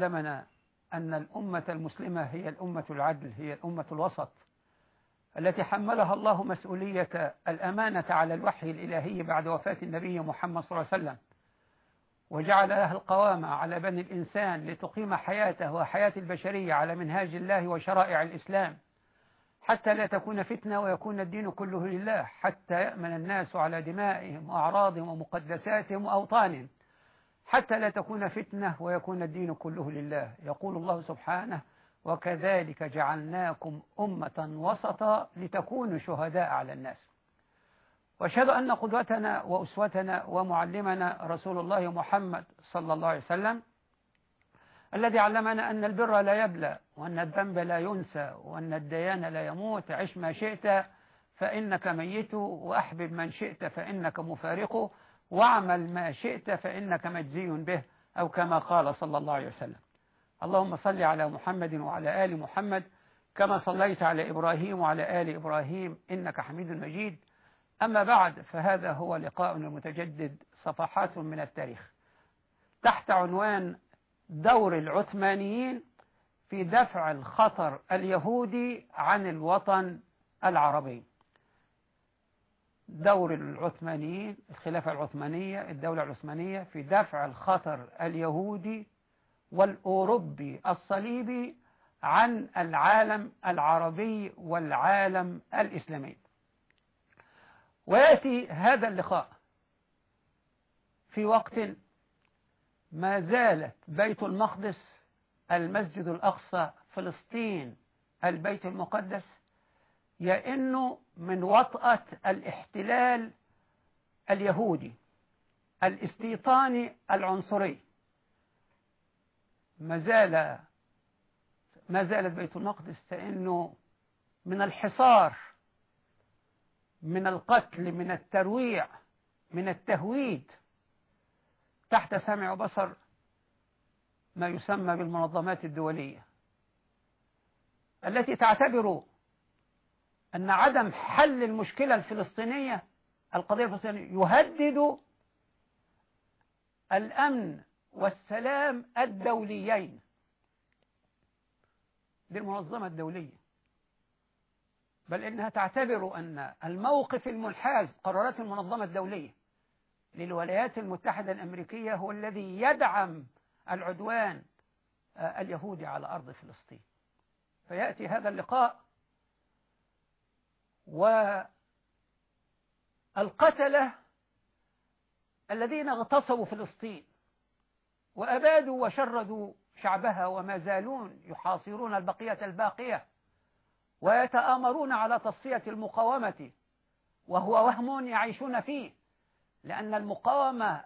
علمنا أن الأمة المسلمة هي الأمة العدل هي الأمة الوسط التي حملها الله مسؤولية الأمانة على الوحي الإلهي بعد وفاة النبي محمد صلى الله عليه وسلم. وجعل لها القوامة على بني الإنسان لتقيم حياته وحياة البشرية على منهاج الله وشرائع الإسلام حتى لا تكون فتنة ويكون الدين كله لله حتى يأمن الناس على دمائهم وأعراضهم ومقدساتهم وأوطانهم. حتى لا تكون فتنة ويكون الدين كله لله. يقول الله سبحانه وكذلك جعلناكم أمة وسطا لتكونوا شهداء على الناس وأشهد أن قدوتنا وأسوتنا ومعلمنا رسول الله محمد صلى الله عليه وسلم الذي علمنا أن البر لا يبلى وأن الذنب لا ينسى وأن الديان لا يموت عش ما شئت فإنك ميت وأحبب من شئت فإنك مفارقه واعمل ما شئت فإنك مجزي به أو كما قال صلى الله عليه وسلم. اللهم صل على محمد وعلى آل محمد كما صليت على إبراهيم وعلى آل إبراهيم إنك حميد مجيد. أما بعد فهذا هو لقاء المتجدد صفحات من التاريخ. تحت عنوان دور العثمانيين في دفع الخطر اليهودي عن الوطن العربي. دور العثمانيين الخلافة العثمانية الدولة العثمانية في دفع الخطر اليهودي والأوروبي الصليبي عن العالم العربي والعالم الإسلامي. ويأتي هذا اللقاء في وقت ما زالت بيت المقدس المسجد الأقصى فلسطين البيت المقدس يئن من وطأة الاحتلال اليهودي الاستيطاني العنصري. ما زال ما زالت بيت المقدس تئن من الحصار من القتل من الترويع من التهويد. تحت سمع وبصر ما يسمى بالمنظمات الدولية التي تعتبر أن عدم حل المشكلة الفلسطينية القضية الفلسطينية يهدد الأمن والسلام الدوليين للمنظمة الدولية. بل إنها تعتبر أن الموقف المنحاز قرارات المنظمة الدولية للولايات المتحدة الأمريكية هو الذي يدعم العدوان اليهودي على أرض فلسطين. فيأتي هذا اللقاء والقتلة الذين اغتصبوا فلسطين وأبادوا وشردوا شعبها وما زالون يحاصرون البقية الباقية ويتآمرون على تصفية المقاومة وهو وهم يعيشون فيه لأن المقاومة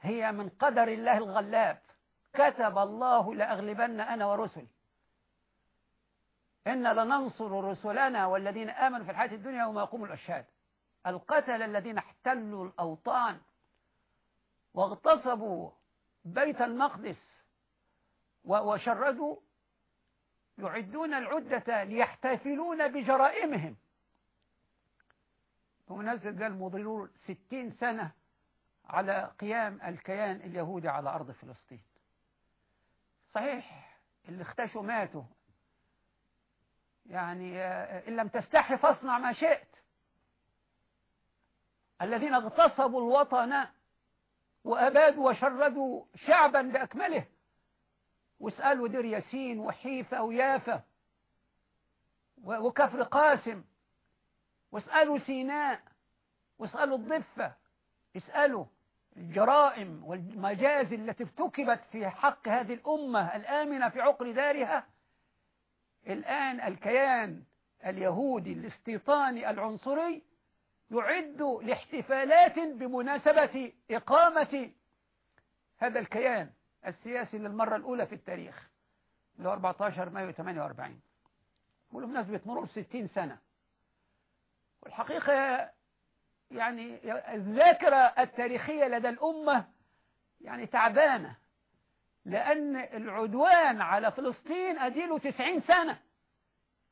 هي من قدر الله الغلاب. كتب الله لأغلبن أنا ورسلي. إن لننصر رسلنا والذين آمنوا في الحياة الدنيا وما يقوم الأشهاد. القتل الذين احتلوا الأوطان واغتصبوا بيت المقدس وشردوا يعدون العدة ليحتفلون بجرائمهم. بمناسبة قال مضرور ستين سنة على قيام الكيان اليهودي على أرض فلسطين. صحيح اللي اختشوا ماتوا يعني إن لم تستحي فاصنع ما شئت. الذين اغتصبوا الوطن وأبادوا وشردوا شعبا بأكمله. واسألوا دير ياسين وحيفا ويافا وكفر قاسم. واسألوا سيناء. واسألوا الضفة. اسألوا الجرائم والمجازي التي ارتكبت في حق هذه الأمة الآمنة في عقر دارها. الآن الكيان اليهودي الاستيطاني العنصري يعد لاحتفالات بمناسبة إقامة هذا الكيان السياسي للمرة الأولى في التاريخ اللي هو 14 مايو 48 وبمناسبة مرور 60 سنة. والحقيقة يعني الذاكرة التاريخية لدى الأمة يعني تعبانة. لأن العدوان على فلسطين أديله 90 سنة.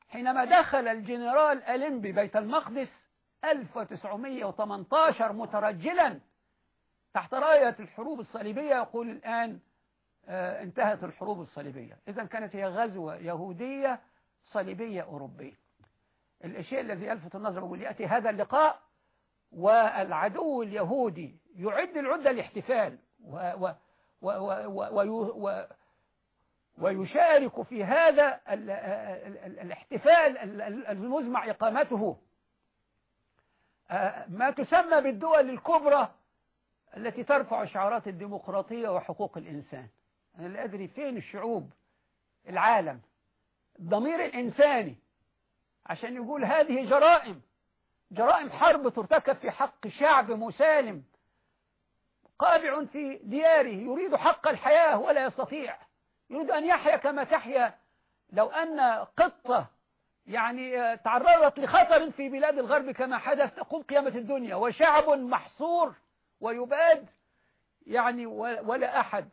حينما دخل الجنرال أليمبي بيت المقدس 1918 مترجلا تحت راية الحروب الصليبية يقول الآن آه، انتهت الحروب الصليبية. إذا كانت هي غزوة يهودية صليبية أوروبية. الشيء الذي يلفت النظر بقول يأتي هذا اللقاء والعدو اليهودي يعد العدة الاحتفال و و ويشارك في هذا الاحتفال المزمع إقامته. آه، ما تسمى بالدول الكبرى التي ترفع شعارات الديمقراطية وحقوق الإنسان. أنا لا أدري فين الشعوب العالم. الضمير الإنساني. عشان يقول هذه جرائم. جرائم حرب ترتكب في حق شعب مسالم. قابع في دياره يريد حق الحياة ولا يستطيع. يريد أن يحيا كما تحيا. لو أن قطة يعني تعرضت لخطر في بلاد الغرب كما حدث تقوم قيامة الدنيا. وشعب محصور ويباد يعني ولا أحد.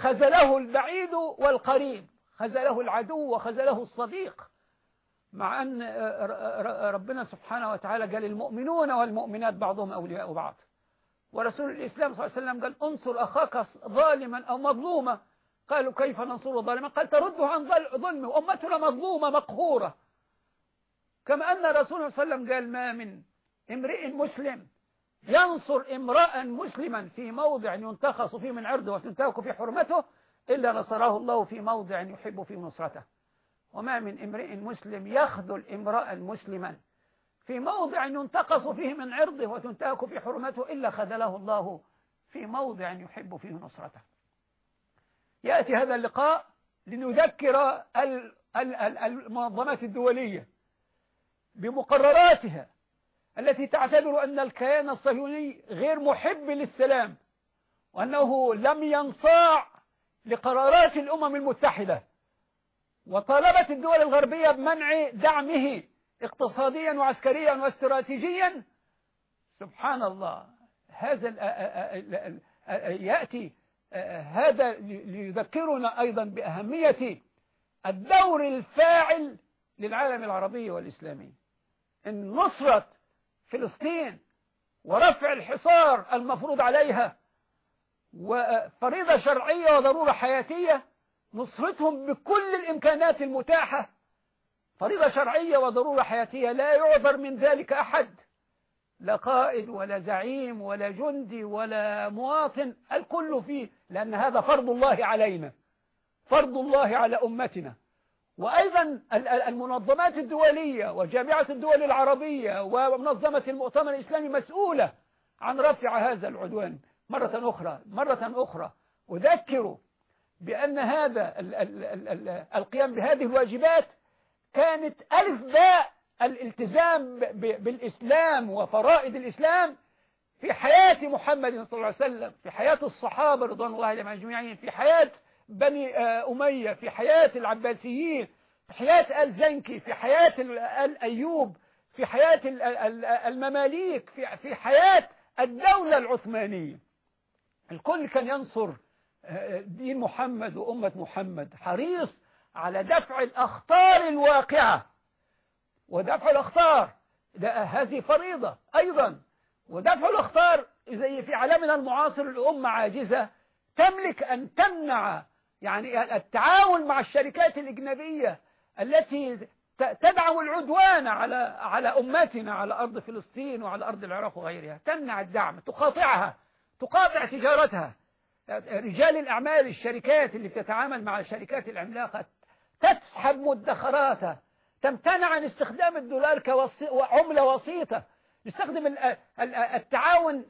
خزله البعيد والقريب. خزله العدو وخزله الصديق. مع أن ربنا سبحانه وتعالى قال المؤمنون والمؤمنات بعضهم أولياء بعض. ورسول الإسلام صلى الله عليه وسلم قال انصر أخاك ظالما أو مظلوما. قالوا كيف ننصر ظالما؟ قال ترده عن ظلمه. أمتنا مظلومة مقهورة. كما أن رسول الله صلى الله عليه وسلم قال ما من امرئ مسلم ينصر امرأ مسلما في موضع ينتخص فيه من عرضه وتنتهك في حرمته إلا نصره الله في موضع يحب فيه نصرته. وما من امرئ مسلم يخذل امرأ مسلما في موضع ينتقص فيه من عرضه وتنتهك في حرمته إلا خذله الله في موضع يحب فيه نصرته. يأتي هذا اللقاء لنذكر المنظمات الدولية بمقرراتها التي تعتبر أن الكيان الصهيوني غير محب للسلام وأنه لم ينصاع لقرارات الأمم المتحدة وطالبت الدول الغربية بمنع دعمه اقتصاديا وعسكريا واستراتيجيا سبحان الله هذا يأتي هذا ليذكرنا أيضا بأهمية الدور الفاعل للعالم العربي والإسلامي. إن نصرة فلسطين ورفع الحصار المفروض عليها وفريضة شرعية وضرورة حياتية نصرتهم بكل الإمكانات المتاحة فريضة شرعية وضرورة حياتية لا يعذر من ذلك أحد. لا قائد ولا زعيم ولا جندي ولا مواطن الكل فيه لأن هذا فرض الله علينا. فرض الله على أمتنا. وأيضا المنظمات الدولية وجامعة الدول العربية ومنظمة المؤتمر الإسلامي مسؤولة عن رفع هذا العدوان. مرة أخرى مرة أخرى أذكر بأن هذا القيام بهذه الواجبات كانت ألف باء الالتزام بالإسلام وفرائض الإسلام في حياة محمد صلى الله عليه وسلم في حياة الصحابة رضوان الله عليهم أجمعين في حياة بني أمية في حياة العباسيين في حياة آل زنكي في حياة آل أيوب في حياة المماليك في حياة الدولة العثمانية. الكل كان ينصر دين محمد وأمة محمد. حريص على دفع الأخطار الواقعة. ودفع الأخطار هذه فريضة أيضا. ودفع الأخطار زي في عالمنا المعاصر الأمة عاجزة تملك أن تمنع يعني التعاون مع الشركات الإجنبية التي تدعم العدوان على على أمتنا على أرض فلسطين وعلى أرض العراق وغيرها. تمنع الدعم تقاطعها تقاطع تجارتها. رجال الأعمال الشركات اللي بتتعامل مع الشركات العملاقة تسحب مدخراتها تمتنع عن استخدام الدولار كعملة وسيطة. نستخدم التعاون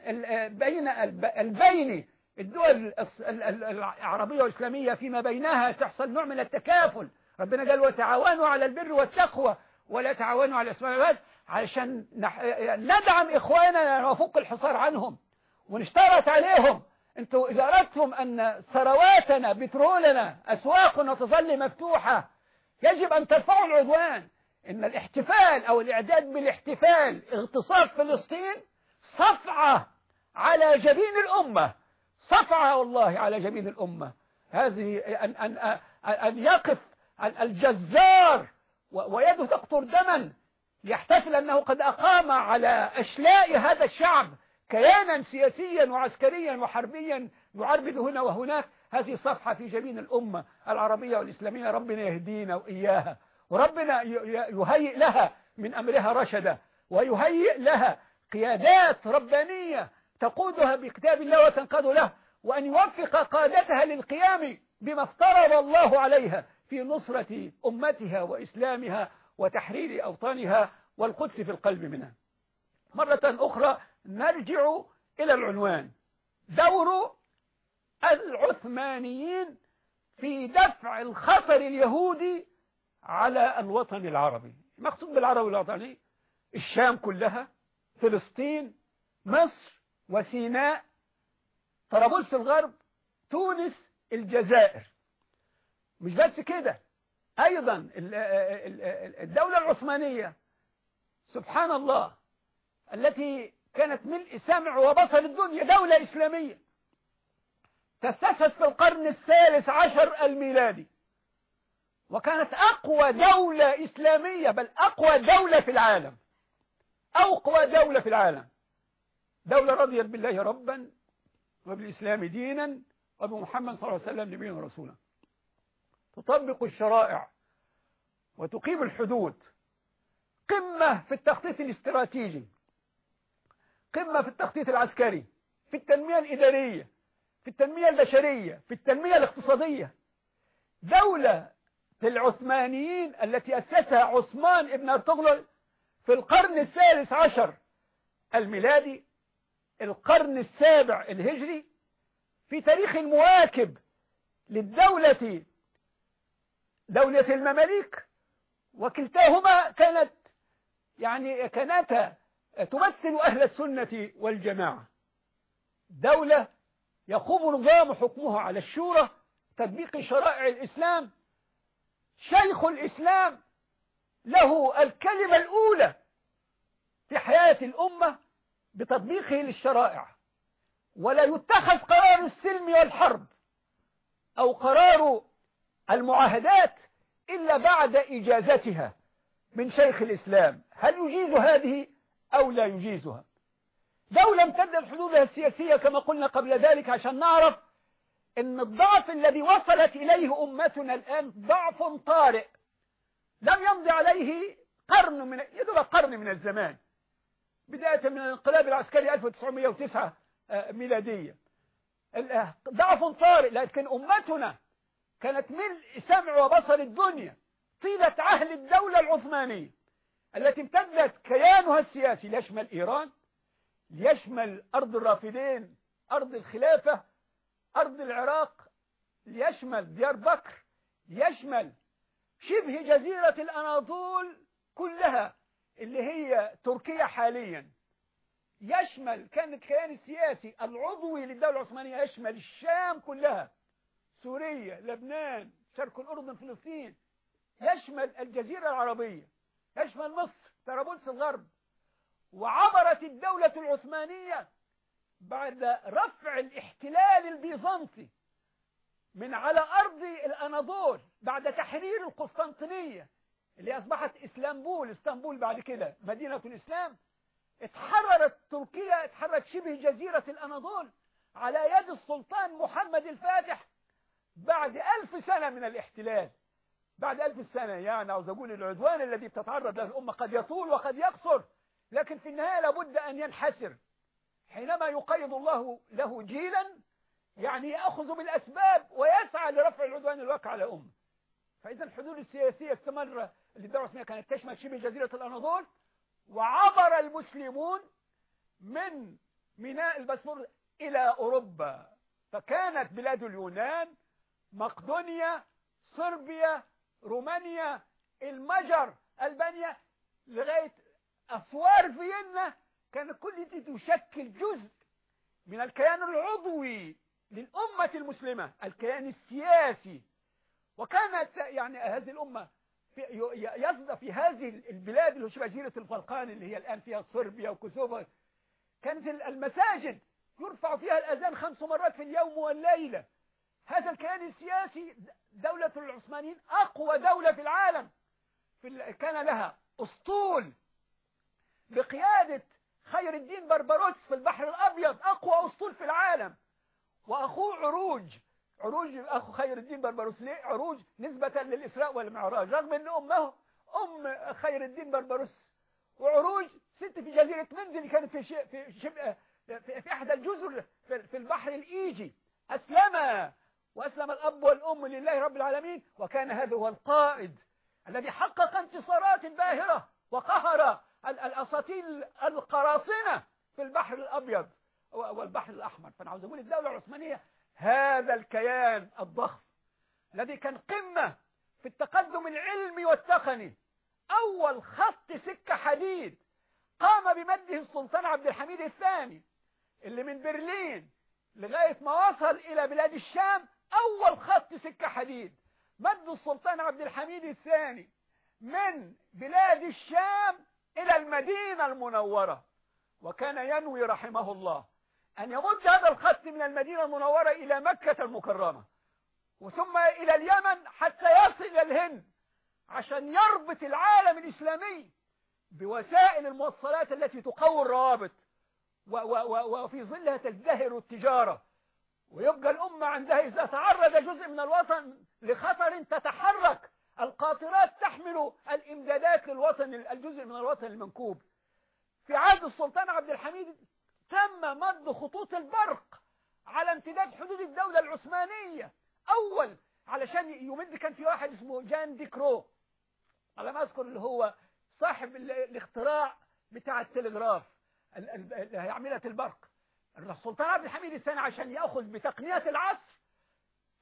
بين البيني الدول العربية والإسلامية فيما بينها تحصل نوع من التكافل. ربنا قال وتعاونوا على البر والتقوى ولا تعاونوا على الاسماء والعباد علشان ندعم إخواننا ونفك الحصار عنهم ونشترط عليهم أنتوا إذا أردتم أن ثرواتنا بترولنا أسواقنا تظل مفتوحة يجب أن ترفعوا العدوان. إن الاحتفال أو الإعداد بالاحتفال اغتصاب فلسطين صفعة على جبين الأمة. صفعة والله على جبين الأمة. هذه أن, أن, أن يقف الجزار ويده تقطر دما. يحتفل أنه قد أقام على أشلاء هذا الشعب. كيانا سياسيا وعسكريا وحربيا يعربد هنا وهناك. هذه صفحة في جبين الأمة العربية والإسلامية. ربنا يهدينا وإياها وربنا يهيئ لها من أمرها رشدا ويهيئ لها قيادات ربانية تقودها بكتاب الله وتنقاد له وأن يوفق قادتها للقيام بما افترض الله عليها في نصرة أمتها وإسلامها وتحرير أوطانها والقدس في القلب منها. مرة أخرى نرجع إلى العنوان. دور العثمانيين في دفع الخطر اليهودي على الوطن العربي. مقصود بالعربي الوطني الشام كلها فلسطين مصر وسيناء طرابلس الغرب تونس الجزائر. مش بس كده أيضا الدولة العثمانية سبحان الله التي كانت ملء سمع وبصر الدنيا دولة إسلامية. تأسست في القرن الثالث عشر الميلادي. وكانت أقوى دولة إسلامية بل أقوى دولة في العالم. أقوى دولة في العالم. دولة رضيت بالله ربا وبالإسلام دينا وبمحمد صلى الله عليه وسلم نبيا ورسولا. تطبق الشرائع وتقيم الحدود. قمة في التخطيط الاستراتيجي. قمة في التخطيط العسكري في التنمية الإدارية في التنمية البشرية في التنمية الاقتصادية. دولة العثمانيين التي أسسها عثمان ابن أرطغرل في القرن الثالث عشر الميلادي القرن السابع الهجري في تاريخ المواكب للدولة دولة المماليك وكلتاهما كانت يعني كانتا تمثل أهل السنة والجماعة. دولة يقوم نظام حكمها على الشورى تطبيق شرائع الإسلام. شيخ الإسلام له الكلمة الأولى في حياة الأمة بتطبيقه للشرائع. ولا يتخذ قرار السلم والحرب أو قرار المعاهدات إلا بعد إجازتها من شيخ الإسلام. هل يجيز هذه أو لا يجيزها. دولة امتدت حدودها السياسية كما قلنا قبل ذلك عشان نعرف إن الضعف الذي وصلت إليه أمتنا الآن ضعف طارئ. لم يمضي عليه قرن من يدرى قرن من الزمان. بداية من الانقلاب العسكري 1909 آه، ميلادية. ضعف طارئ لكن أمتنا كانت ملء سمع وبصر الدنيا. طيلة عهد الدولة العثمانية. التي امتدت كيانها السياسي ليشمل إيران ليشمل أرض الرافدين أرض الخلافة أرض العراق ليشمل ديار بكر ليشمل شبه جزيرة الأناضول كلها اللي هي تركيا حاليا. يشمل كان الكيان السياسي العضوي للدولة العثمانية يشمل الشام كلها سوريا لبنان شرق الأردن فلسطين. يشمل الجزيرة العربية. يشمل مصر طرابلس الغرب. وعبرت الدولة العثمانية بعد رفع الاحتلال البيزنطي من على أرض الأناضول بعد تحرير القسطنطينية اللي أصبحت إسلامبول إسطنبول بعد كده مدينة الإسلام. اتحررت تركيا اتحررت شبه جزيرة الأناضول على يد السلطان محمد الفاتح بعد ألف سنة من الاحتلال. بعد ألف سنة يعني عاوز أقول العدوان الذي بتتعرض له الأمة قد يطول وقد يقصر لكن في النهاية لابد أن ينحسر. حينما يقيد الله له جيلا يعني يأخذ بالأسباب ويسعى لرفع العدوان الواقع على أمة فإذا الحدود السياسية استمر الدولة العثمانية كانت تشمل شبه جزيرة الأناضول وعبر المسلمون من ميناء البسفور إلى أوروبا. فكانت بلاد اليونان مقدونيا صربيا رومانيا المجر ألبانيا لغاية أسوار فيينا كان كل دي تشكل جزء من الكيان العضوي للأمة المسلمة الكيان السياسي. وكانت يعني هذه الأمة يصدى في هذه البلاد اللي هو جزيرة البلقان اللي هي الآن فيها صربيا وكوسوفا. كانت المساجد يرفع فيها الأذان خمس مرات في اليوم والليلة. هذا الكيان السياسي دولة العثمانيين أقوى دولة في العالم. في كان لها أسطول بقيادة خير الدين بربروس في البحر الأبيض أقوى أسطول في العالم. وأخوه عروج عروج الأخ خير الدين بربروس ليه؟ عروج نسبة للإسراء والمعراج رغم أن أمه أم خير الدين بربروس وعروج ست في جزيرة منزل كانت في في شبه في, في أحد الجزر في البحر الإيجي. أسلم. وأسلم الأب والأم لله رب العالمين وكان هذا هو القائد الذي حقق انتصارات باهرة وقهر الأساطيل القراصنة في البحر الأبيض والبحر الأحمر. فأنا عاوز أقول الدولة العثمانية هذا الكيان الضخم الذي كان قمة في التقدم العلمي والتقني. أول خط سكة حديد قام بمده السلطان عبد الحميد الثاني اللي من برلين لغاية ما وصل إلى بلاد الشام أول خط سكة حديد. مد السلطان عبد الحميد الثاني من بلاد الشام إلى المدينة المنورة. وكان ينوي رحمه الله أن يمد هذا الخط من المدينة المنورة إلى مكة المكرمة وثم إلى اليمن حتى يصل إلى الهند عشان يربط العالم الإسلامي بوسائل الموصلات التي تقوي الروابط وفي ظلها تزدهر التجارة. ويبقى الأمة عندها إذا تعرض جزء من الوطن لخطر تتحرك. القاطرات تحمل الإمدادات للوطن الجزء من الوطن المنكوب. في عهد السلطان عبد الحميد تم مد خطوط البرق على امتداد حدود الدولة العثمانية. أول علشان يمد كان في واحد اسمه جان ديكرو على ما أذكر اللي هو صاحب الاختراع بتاع التلغراف اللي هيعملها البرق. السلطان عبد الحميد الثاني عشان يأخذ بتقنية العصر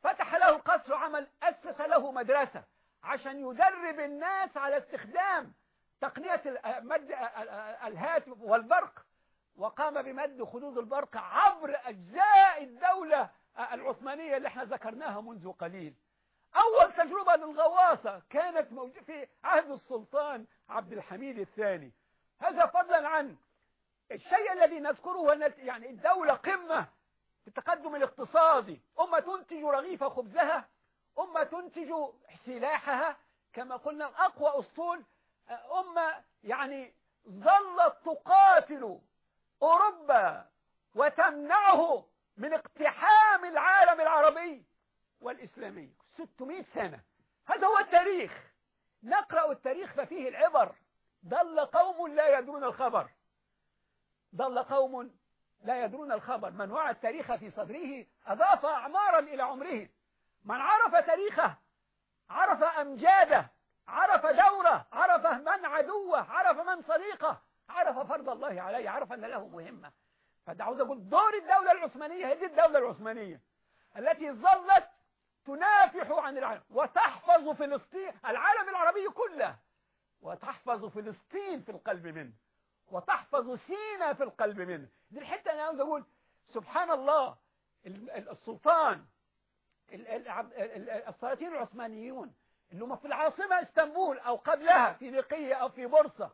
فتح له القصر وعمل أسس له مدرسة عشان يدرب الناس على استخدام تقنية مد الهاتف والبرق. وقام بمد خدود البرق عبر أجزاء الدولة العثمانية اللي إحنا ذكرناها منذ قليل. أول تجربة للغواصة كانت موجودة في عهد السلطان عبد الحميد الثاني. هذا فضلا عن الشيء الذي نذكره أن يعني الدولة قمة في التقدم الاقتصادي أمة تنتج رغيف خبزها أمة تنتج سلاحها. كما قلنا أقوى أسطول أمة يعني ظلت تقاتل أوروبا وتمنعه من اقتحام العالم العربي والإسلامي. 600 سنة. هذا هو التاريخ. نقرأ التاريخ ففيه العبر. ضل قوم لا يدرون الخبر. ضل قوم لا يدرون الخبر. من وعى التاريخ في صدره أضاف أعمارا إلى عمره. من عرف تاريخه عرف أمجاده عرف دوره عرف من عدوه عرف من صديقه عرف فرض الله عليه عرف أن له مهمة. فدعوز أقول دور الدولة العثمانية هذه الدولة العثمانية التي ظلت تنافح عن العالم وتحفظ فلسطين العالم العربي كله وتحفظ فلسطين في القلب منه. وتحفظ سينا في القلب منه. دي الحتة أنا عاوز أقول سبحان الله السلطان السلاطين العثمانيون اللي هم في العاصمة إسطنبول أو قبلها في نقية أو في بورصة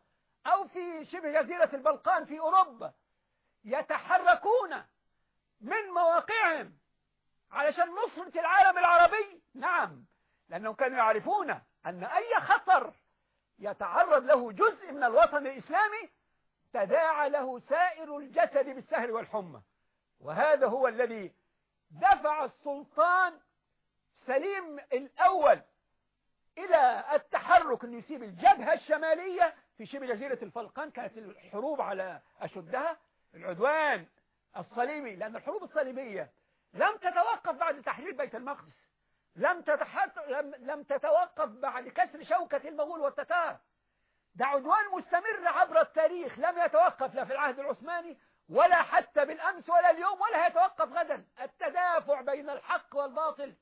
أو في شبه جزيرة البلقان في أوروبا يتحركون من مواقعهم علشان نصرة العالم العربي. نعم لأنهم كانوا يعرفون أن أي خطر يتعرض له جزء من الوطن الإسلامي تداعى له سائر الجسد بالسهر والحمى وهذا هو الذي دفع السلطان سليم الأول إلى التحرك أن يسيب الجبهة الشمالية في شبه جزيرة الفلقان كانت الحروب على أشدها العدوان الصليبي لأن الحروب الصليبية لم تتوقف بعد تحرير بيت المقدس لم. لم تتوقف بعد كسر شوكة المغول والتتار ده عدوان مستمر عبر التاريخ لم يتوقف لا في العهد العثماني ولا حتى بالأمس ولا اليوم ولا يتوقف غدا. التدافع بين الحق والباطل.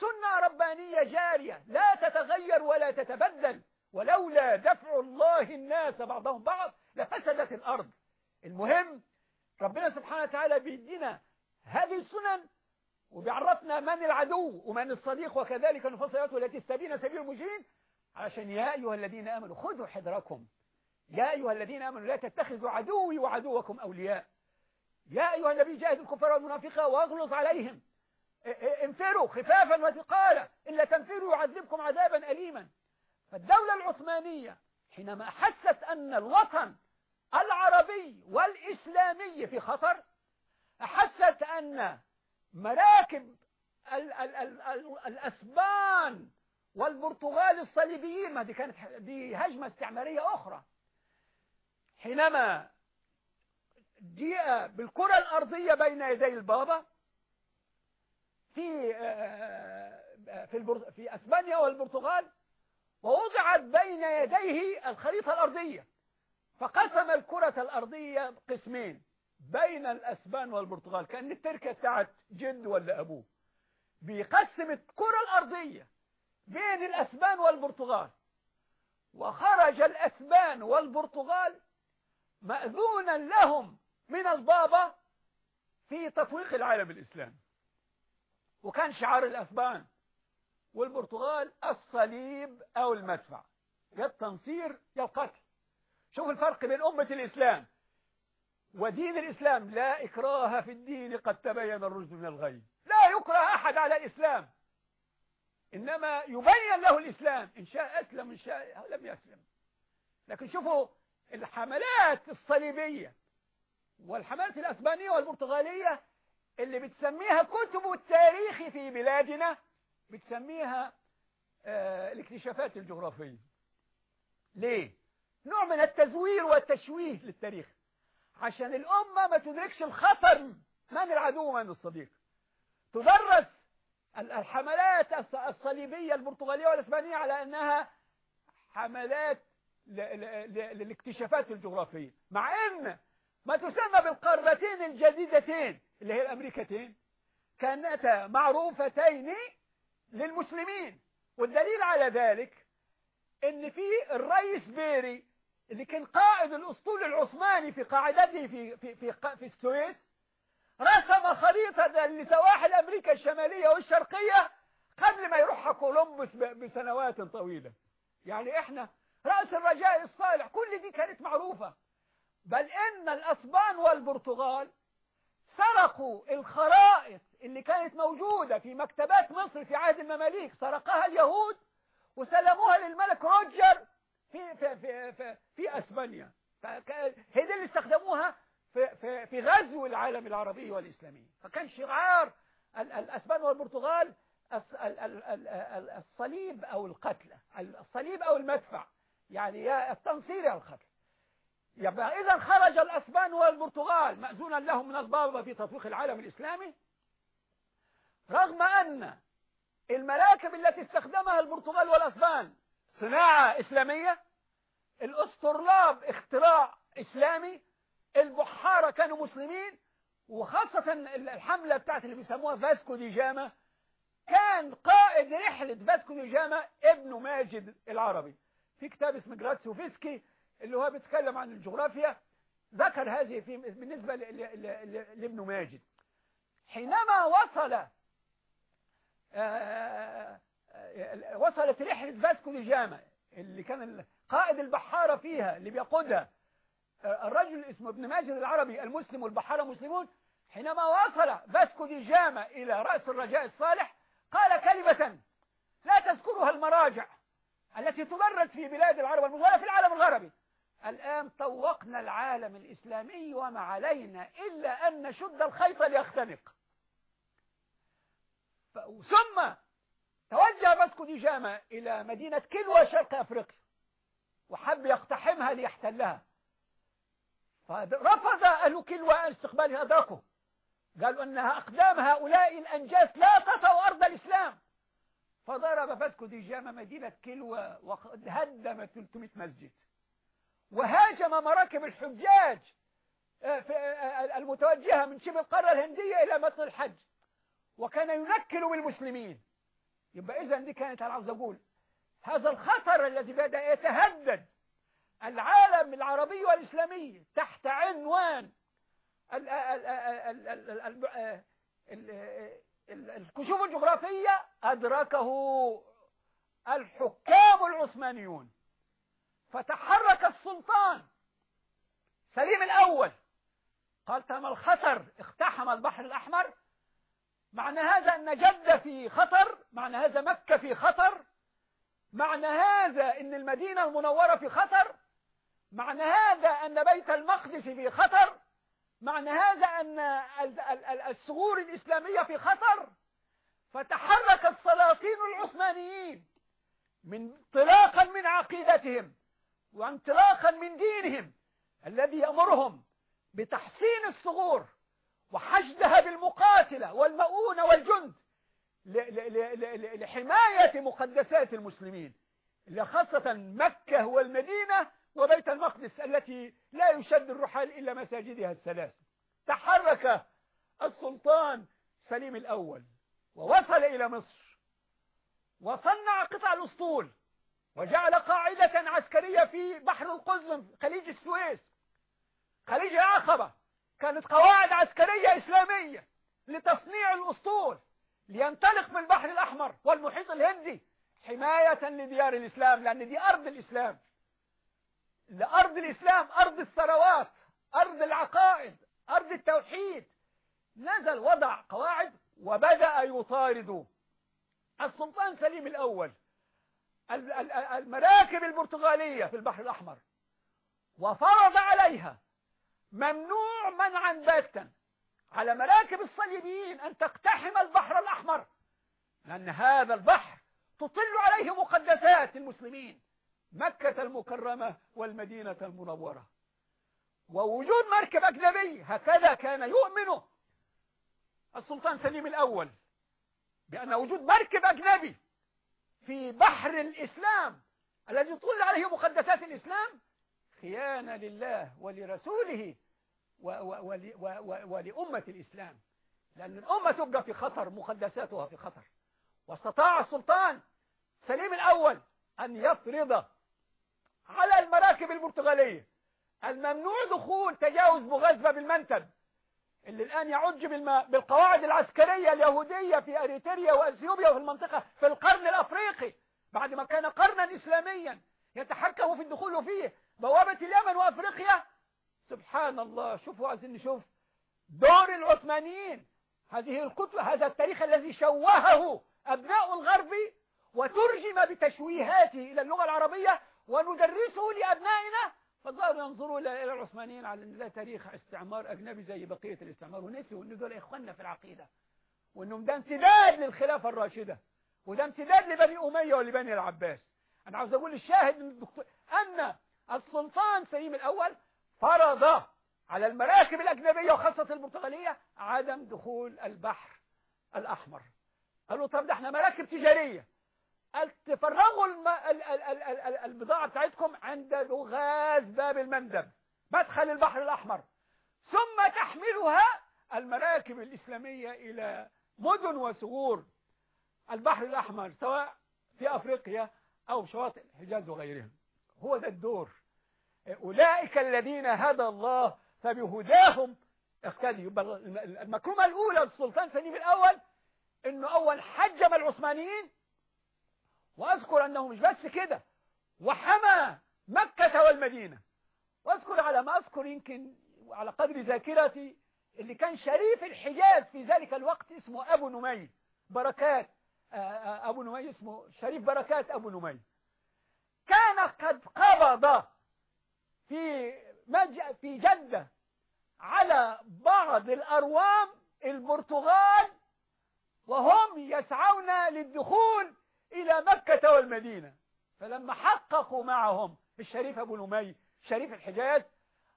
سنة ربانية جارية لا تتغير ولا تتبدل. ولولا دفع الله الناس بعضهم بعض لفسدت الأرض. المهم ربنا سبحانه وتعالى بيدينا هذه السنن وبيعرفنا من العدو ومن الصديق وكذلك الفصلات التي استبين سبيل المجرمين. عشان يا أيها الذين آمنوا خذوا حذركم. يا أيها الذين آمنوا لا تتخذوا عدوي وعدوكم أولياء. يا أيها النبي جاهد الكفار والمنافقة واغلظ عليهم. انفروا خفافا وثقالا. إلا تنفروا يعذبكم عذابا أليما. فالدولة العثمانية حينما أحست أن الوطن العربي والإسلامي في خطر أحست أن مراكب ال ال ال ال الأسبان والبرتغال الصليبيين ما دي كانت دي هجمة استعمارية أخرى. حينما جيء بالكرة الأرضية بين يدي البابا في في في أسبانيا والبرتغال ووضعت بين يديه الخريطة الأرضية. فقسم الكرة الأرضية قسمين بين الأسبان والبرتغال كأن التركة بتاعت جد ولا أبوه. بيقسم الكرة الأرضية بين الأسبان والبرتغال. وخرج الأسبان والبرتغال مأذونا لهم من البابا في تطويق العالم الإسلامي. وكان شعار الأسبان والبرتغال الصليب أو المدفع. يا التنصير يا القتل شوف الفرق بين أمة الإسلام ودين الإسلام. لا إكراه في الدين قد تبين الرشد من الغي. لا يكره أحد على الإسلام. إنما يبين له الإسلام إن شاء أسلم إن شاء لم يسلم. لكن شوفوا الحملات الصليبية والحملات الأسبانية والبرتغالية اللي بتسميها كتب التاريخ في بلادنا بتسميها آه الاكتشافات الجغرافية. ليه؟ نوع من التزوير والتشويه للتاريخ. عشان الأمة ما تدركش الخطر. من العدو؟ من الصديق؟ تدرس الحملات الصليبية البرتغالية والإسبانية على أنها حملات للاكتشافات الجغرافية مع أن ما تسمى بالقارتين الجديدتين اللي هي الأمريكتين كانتا معروفتين للمسلمين. والدليل على ذلك إن في الرئيس بيري اللي كان قائد الأسطول العثماني في قاعدته في في في, في السويس رسم خريطة لسواحل أمريكا الشمالية والشرقية قبل ما يروحها كولومبوس بسنوات طويلة. يعني إحنا رأس الرجاء الصالح كل دي كانت معروفة. بل إن الأسبان والبرتغال سرقوا الخرائط اللي كانت موجودة في مكتبات مصر في عهد المماليك. سرقها اليهود وسلموها للملك روجر في في في في, في أسبانيا. هي دي اللي استخدموها في في في غزو العالم العربي والإسلامي. فكان شعار الأسبان والبرتغال الصليب أو القتل. الصليب أو المدفع. يعني يا التنصير يا القتل. يبقى إذا خرج الأسبان والبرتغال مأذونا لهم من البابا في تطويق العالم الإسلامي. رغم أن المراكب التي استخدمها البرتغال والأسبان صناعة إسلامية الأسطرلاب اختراع إسلامي البحارة كانوا مسلمين وخاصة الحملة بتاعت اللي بيسموها فاسكو دي جاما كان قائد رحلة فاسكو دي جاما ابن ماجد العربي. في كتاب اسمه جراتسو فيسكي اللي هو بيتكلم عن الجغرافيا ذكر هذه في بالنسبة لابن ماجد. حينما وصل وصلت رحلة فاسكو دي جاما اللي كان قائد البحارة فيها اللي بيقودها الرجل اسمه ابن ماجد العربي المسلم والبحارة مسلمون حينما وصل فاسكو دي جاما إلى رأس الرجاء الصالح قال كلمة لا تذكرها المراجع التي تدرس في بلاد العرب ولا في العالم الغربي. الآن طوقنا العالم الإسلامي وما علينا إلا أن نشد الخيط ليختنق. ثم توجه فاسكو دي جاما إلى مدينة كلوى شرق أفريقيا وحب يقتحمها ليحتلها. فرفض أهل كلوى استقبال أدركه قالوا أنها أقدام هؤلاء الأنجاس لا تطأ أرض الإسلام. فضرب فاسكو دي جاما مدينة كلوى وهدم 300 مسجد. وهاجم مراكب الحجاج المتوجهة من شبه القارة الهندية إلى متن الحج. وكان ينكل بالمسلمين. يبقى إذا دي كانت أنا عاوز أقول هذا الخطر الذي بدأ يتهدد العالم العربي والإسلامي تحت عنوان الكشوف الجغرافية أدركه الحكام العثمانيون فتحرك السلطان سليم الأول قال تم الخطر اقتحم البحر الأحمر معنى هذا أن جدة في خطر معنى هذا مكة في خطر معنى هذا أن المدينة المنورة في خطر معنى هذا أن بيت المقدس في خطر معنى هذا أن الثغور الإسلامية في خطر. فتحرك السلاطين العثمانيين من انطلاقا من عقيدتهم وانطلاقا من دينهم الذي يأمرهم بتحصين الثغور وحشدها بالمقاتلة والمؤونة والجند لحماية مقدسات المسلمين خاصة مكة والمدينة وبيت المقدس التي لا يشد الرحال إلا مساجدها الثلاث تحرك السلطان سليم الأول ووصل إلى مصر وصنع قطع الأسطول وجعل قاعدة عسكرية في بحر القزم خليج السويس. خليج العقبة كانت قواعد عسكرية إسلامية لتصنيع الأسطول لينطلق من البحر الأحمر والمحيط الهندي حماية لديار الإسلام لأن دي أرض الإسلام. لأرض الإسلام أرض الثروات أرض العقائد أرض التوحيد. نزل وضع قواعد وبدأ يطارد. السلطان سليم الأول. المراكب البرتغالية في البحر الأحمر. وفرض عليها ممنوع منعا باتا على مراكب الصليبيين أن تقتحم البحر الأحمر لأن هذا البحر تطل عليه مقدسات المسلمين. مكة المكرمة والمدينة المنورة. ووجود مركب أجنبي هكذا كان يؤمن السلطان سليم الأول بأن وجود مركب أجنبي في بحر الإسلام الذي طل عليه مقدسات الإسلام خيانة لله ولرسوله ولأمة الإسلام. لأن الأمة تبقى في خطر مقدساتها في خطر. واستطاع السلطان سليم الأول أن يفرض على المراكب البرتغالية. الممنوع دخول تجاوز مغزبة بالمنتب اللي الآن يعج بالقواعد العسكرية اليهودية في أريتريا وأثيوبيا وفي المنطقة في القرن الأفريقي بعد ما كان قرنا إسلاميا يتحكم في الدخول فيه بوابة اليمن وأفريقيا. سبحان الله شوفوا عايزين نشوف دور العثمانيين. هذه الكتب هذا التاريخ الذي شوهه أبناء الغرب وترجم بتشويهاته إلى اللغة العربية وندرسه لأبنائنا. فظهروا ينظروا إلى العثمانيين على أن لا تاريخ استعمار أجنبي زي بقية الاستعمار. ونسوا أن دول إخواننا في العقيدة وأنهم ده امتداد للخلافة الراشدة وده امتداد لبني أمية ولبني العباس. أنا عاوز أقول الشاهد أن السلطان سليم الأول فرض على المراكب الأجنبية وخاصة البرتغالية عدم دخول البحر الأحمر. قالوا طب ده إحنا مراكب تجارية. تفرغوا. البضاعة بتاعتكم عند لغاز باب المندب مدخل البحر الأحمر ثم تحملها المراكب الإسلامية إلى مدن وثغور البحر الأحمر سواء في أفريقيا أو شواطئ الحجاز وغيرهم. هو ده الدور. أولئك الذين هدى الله فبهداهم. اقتدي. المكرمة الأولى للسلطان سليم الأول إنه أول حجم العثمانيين وأذكر أنه مش بس كده وحمى مكة والمدينة وأذكر على ما أذكر يمكن على قدر ذاكرتي اللي كان شريف الحجاز في ذلك الوقت اسمه أبو نمي بركات أبو نمي اسمه شريف بركات أبو نمي كان قد قبض في. في جدة على بعض الأروام البرتغال وهم يسعون للدخول إلى مكة والمدينة. فلما حققوا معهم الشريف أبو نمي شريف الحجاز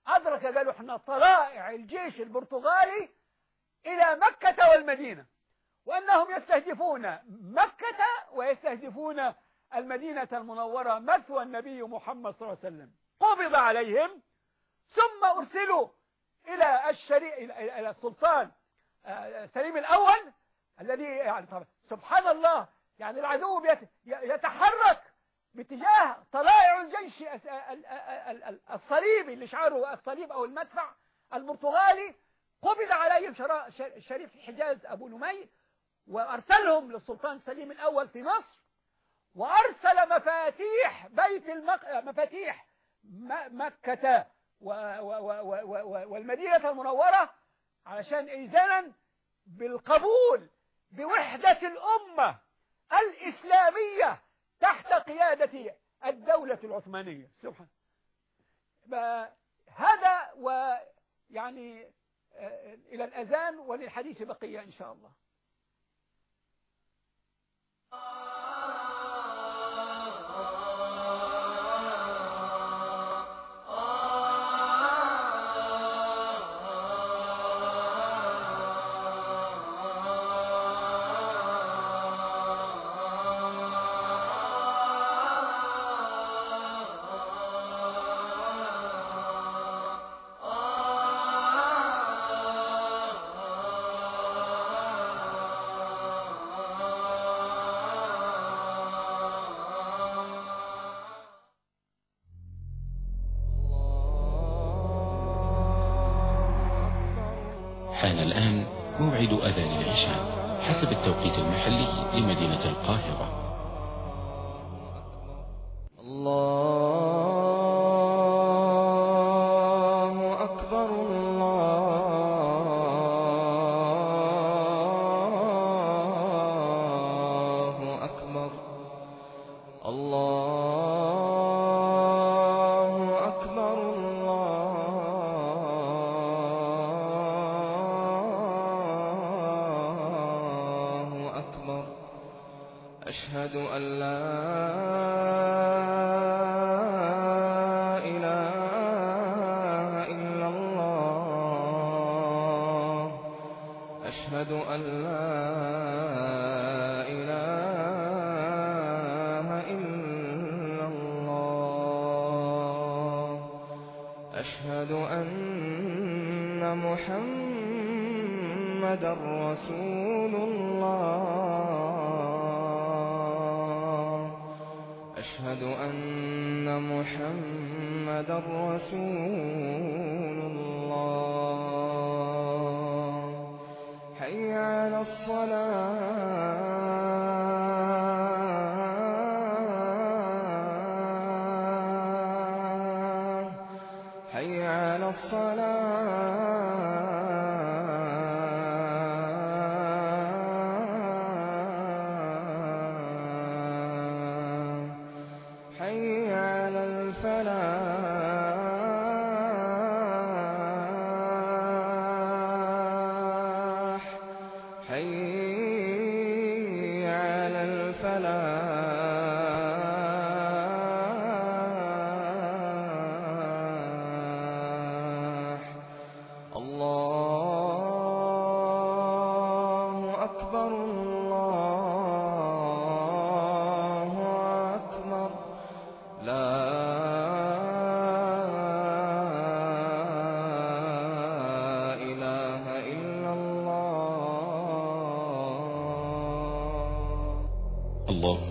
أدرك قالوا إحنا طلائع الجيش البرتغالي إلى مكة والمدينة وأنهم يستهدفون مكة ويستهدفون المدينة المنورة مثوى النبي محمد صلى الله عليه وسلم. قبض عليهم ثم أرسلوا إلى الشريع إلى السلطان سليم الأول الذي يعني سبحان الله يعني العدو يتحرك باتجاه طلائع الجيش الصليبي اللي شعاره الصليب أو المدفع البرتغالي. قبض عليهم شريف الحجاز أبو نمي وأرسلهم للسلطان سليم الأول في مصر وأرسل مفاتيح بيت المق... مفاتيح مكة و... و... و... والمدينة المنورة علشان إذانا بالقبول بوحدة الأمة. الإسلامية تحت قيادة الدولة العثمانية. سبحان هذا ويعني إلى الأذان وللحديث بقية إن شاء الله.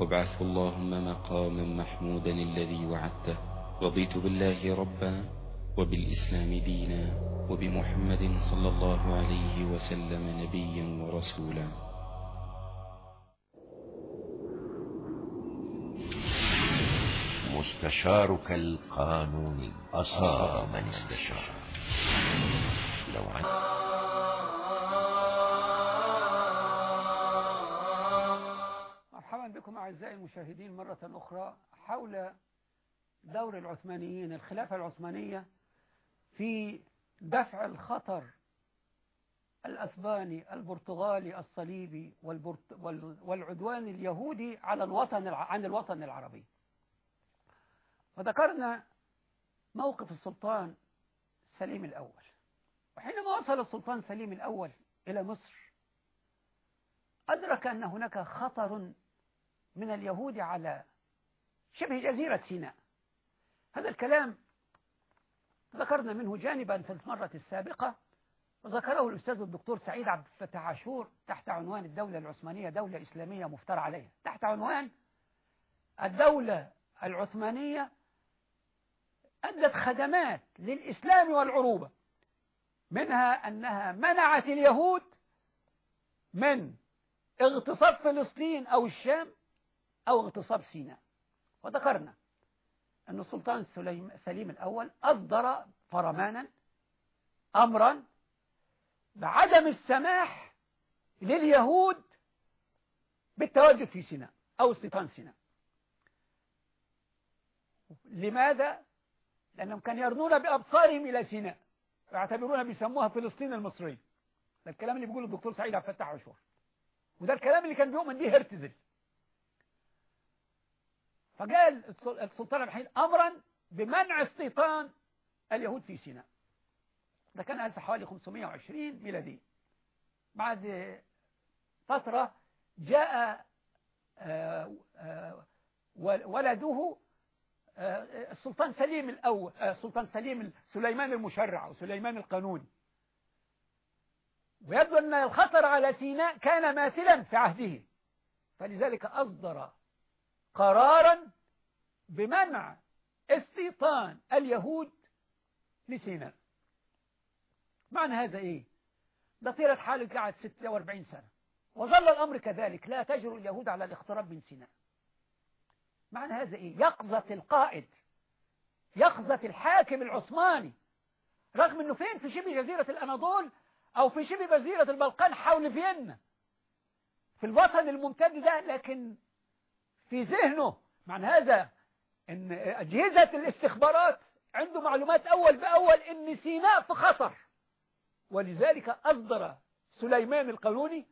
وابعثه اللهم مقاما محمودا الذي وعدته. رضيت بالله ربا وبالإسلام دينا وبمحمد صلى الله عليه وسلم نبيا ورسولا. مستشارك القانوني أصاب من استشار. العثمانيين الخلافة العثمانية في دفع الخطر الأسباني البرتغالي الصليبي. والعدوان اليهودي على الوطن. عن الوطن العربي وذكرنا موقف السلطان سليم الأول وحينما وصل السلطان سليم الأول إلى مصر أدرك أن هناك خطر من اليهود على شبه جزيرة سيناء هذا الكلام ذكرنا منه جانبا في المرة السابقة وذكره الأستاذ الدكتور سعيد عبد الفتاح عاشور تحت عنوان الدولة العثمانية دولة إسلامية مفترى عليها. تحت عنوان الدولة العثمانية أدت خدمات للإسلام والعروبة منها أنها منعت اليهود من اغتصاب فلسطين أو الشام أو اغتصاب سيناء. وذكرنا أن السلطان سليم الأول أصدر فرمانا أمرا بعدم السماح لليهود بالتواجد في سيناء أو استيطان سيناء. لماذا؟ لأنهم كانوا يرنون بأبصارهم إلى سيناء ويعتبرونها بيسموها فلسطين المصرية. ده الكلام اللي بيقوله الدكتور سعيد عبد الفتاح عاشور. وده الكلام اللي كان بيؤمن به هرتزل. فقال السلطان الحين أمرا بمنع استيطان اليهود في سيناء. ده كان ألف حوالي 520 ميلادي. بعد فترة جاء آه، آه، ولده آه، السلطان سليم الأول السلطان سليم سليمان المشرع وسليمان القانوني. ويبدو أن الخطر على سيناء كان ماثلا في عهده. فلذلك أصدر قرارا بمنع استيطان اليهود لسيناء. معنى هذا إيه؟ ده طيلة حاله قعد 46 سنة. وظل الأمر كذلك. لا تجر اليهود على الاقتراب من سيناء. معنى هذا إيه؟ يقظة القائد. يقظة الحاكم العثماني. رغم أنه فين؟ في شبه جزيرة الأناضول أو في شبه جزيرة البلقان حول فيينا. في الوطن الممتد ده لكن في ذهنه معنى هذا إن أجهزة الاستخبارات عنده معلومات أول بأول إن سيناء في خطر. ولذلك أصدر سليمان القانوني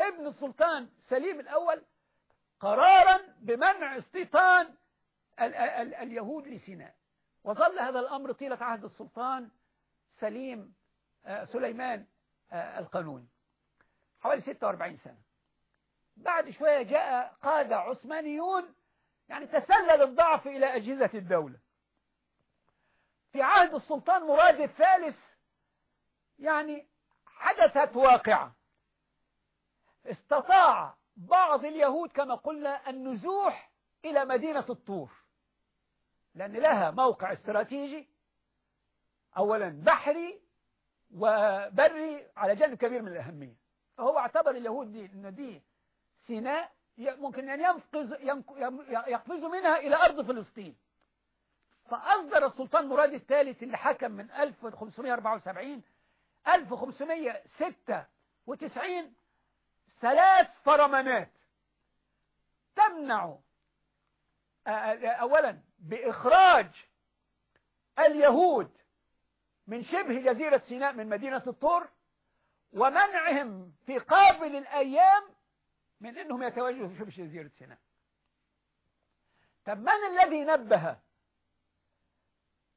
ابن السلطان سليم الأول قرارا بمنع استيطان ال ال اليهود لسيناء. وظل هذا الأمر طيلة عهد السلطان سليم آه، سليمان آه، القانوني. حوالي 46 سنة. بعد شوية جاء قادة عثمانيون يعني تسلل الضعف إلى أجهزة الدولة. في عهد السلطان مراد الثالث يعني حدثت واقعة. استطاع بعض اليهود كما قلنا النزوح إلى مدينة الطور لأن لها موقع استراتيجي أولا بحري وبري على جانب كبير من الأهمية. فهو اعتبر اليهود دي أن دي سيناء ممكن أن ينقذ يقفز منها إلى أرض فلسطين. فأصدر السلطان مراد الثالث اللي حكم من 1574 1596 ثلاث فرمانات تمنع أولا بإخراج اليهود من شبه جزيرة سيناء من مدينة الطور ومنعهم في قابل الأيام من أنهم يتوجهوا في شبه جزيرة سيناء طب من الذي نبه